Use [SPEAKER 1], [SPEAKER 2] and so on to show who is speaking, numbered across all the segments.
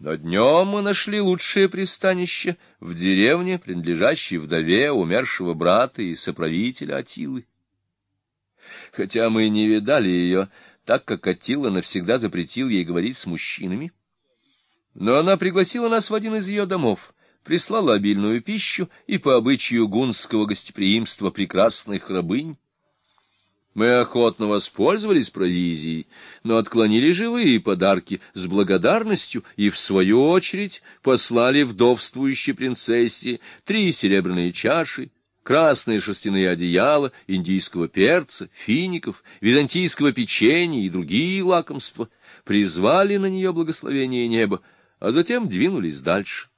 [SPEAKER 1] Но днем мы нашли лучшее пристанище в деревне, принадлежащей вдове умершего брата и соправителя Атилы. Хотя мы не видали ее, так как Атила навсегда запретил ей говорить с мужчинами, но она пригласила нас в один из ее домов, прислала обильную пищу и по обычаю гунского гостеприимства прекрасных рабынь. Мы охотно воспользовались провизией, но отклонили живые подарки с благодарностью и, в свою очередь, послали вдовствующей принцессе три серебряные чаши, красные шерстяные одеяла, индийского перца, фиников, византийского печенья и другие лакомства, призвали на нее благословение неба, а затем двинулись дальше.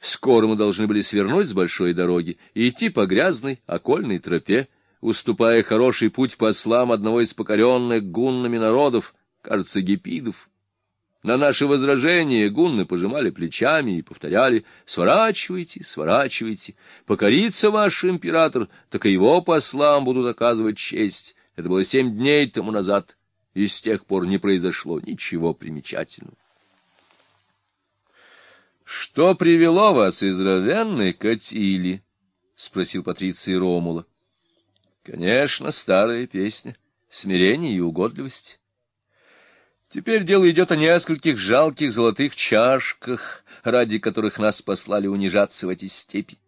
[SPEAKER 1] Скоро мы должны были свернуть с большой дороги и идти по грязной окольной тропе, уступая хороший путь послам одного из покоренных гуннами народов, кажется, гипидов. На наши возражения гунны пожимали плечами и повторяли «Сворачивайте, сворачивайте, покорится ваш император, так и его послам будут оказывать честь». Это было семь дней тому назад, и с тех пор не произошло ничего примечательного. — Что привело вас из Равенны к Атиле? — спросил Патриций Ромула. Конечно, старая песня, смирение и угодливость. Теперь дело идет о нескольких жалких золотых чашках, ради которых нас послали унижаться в эти степи.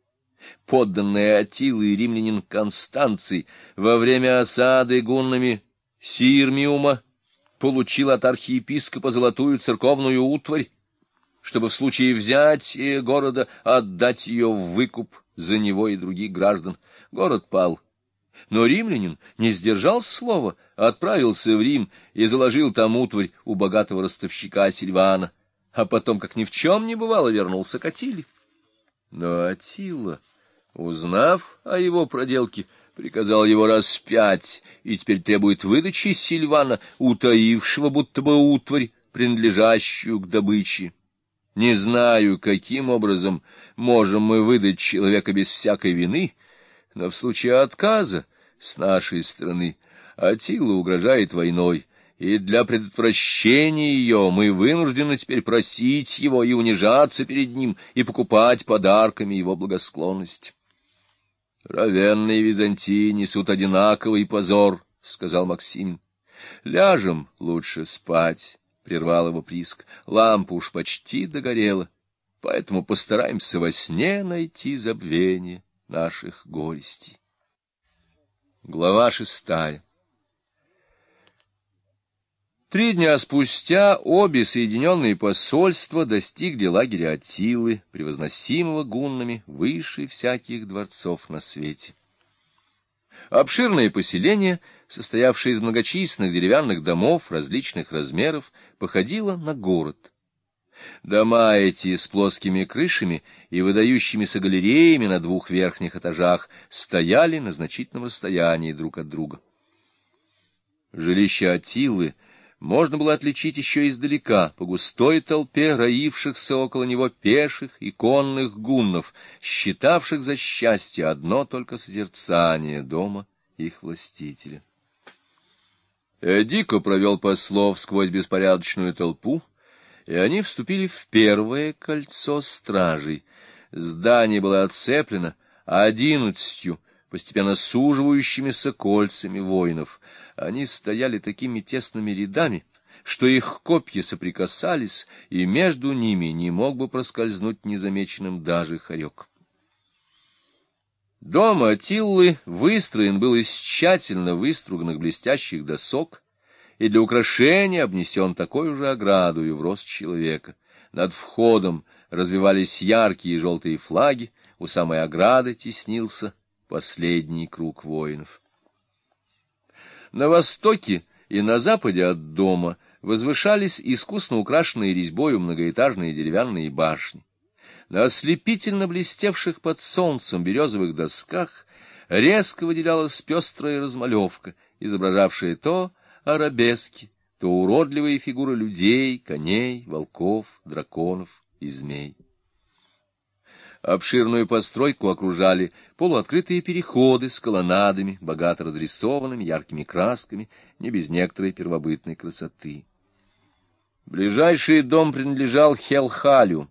[SPEAKER 1] Подданные Атилы и римлянин Констанций во время осады гуннами Сирмиума получил от архиепископа золотую церковную утварь, чтобы в случае взятия города отдать ее в выкуп за него и других граждан. Город пал но римлянин не сдержал слова, отправился в Рим и заложил там утварь у богатого ростовщика Сильвана, а потом, как ни в чем не бывало, вернулся к Атиле. Но Атила, узнав о его проделке, приказал его распять и теперь требует выдачи Сильвана, утаившего будто бы утварь, принадлежащую к добыче. Не знаю, каким образом можем мы выдать человека без всякой вины, но в случае отказа с нашей стороны Атила угрожает войной, и для предотвращения ее мы вынуждены теперь просить его и унижаться перед ним, и покупать подарками его благосклонность. — Равенные Византии несут одинаковый позор, — сказал Максимин. — Ляжем лучше спать, — прервал его Приск. Лампа уж почти догорела, поэтому постараемся во сне найти забвение наших горестей. Глава шестая Три дня спустя обе соединенные посольства достигли лагеря Атилы, превозносимого гуннами выше всяких дворцов на свете. Обширное поселение, состоявшее из многочисленных деревянных домов различных размеров, походило на город — Дома эти с плоскими крышами и выдающимися галереями на двух верхних этажах стояли на значительном расстоянии друг от друга. Жилище Атилы можно было отличить еще издалека по густой толпе роившихся около него пеших и конных гуннов, считавших за счастье одно только созерцание дома их властителя. Эдико провел послов сквозь беспорядочную толпу, и они вступили в первое кольцо стражей. Здание было отцеплено одиннадцатью, постепенно суживающимися кольцами воинов. Они стояли такими тесными рядами, что их копья соприкасались, и между ними не мог бы проскользнуть незамеченным даже хорек. Дом Атиллы выстроен был из тщательно выструганных блестящих досок, и для украшения обнесен такой же оградою в рост человека. Над входом развивались яркие желтые флаги, у самой ограды теснился последний круг воинов. На востоке и на западе от дома возвышались искусно украшенные резьбою многоэтажные деревянные башни. На ослепительно блестевших под солнцем березовых досках резко выделялась пестрая размалевка, изображавшая то арабески, то уродливые фигуры людей, коней, волков, драконов и змей. Обширную постройку окружали полуоткрытые переходы с колоннадами, богато разрисованными яркими красками, не без некоторой первобытной красоты. Ближайший дом принадлежал Хелхалю,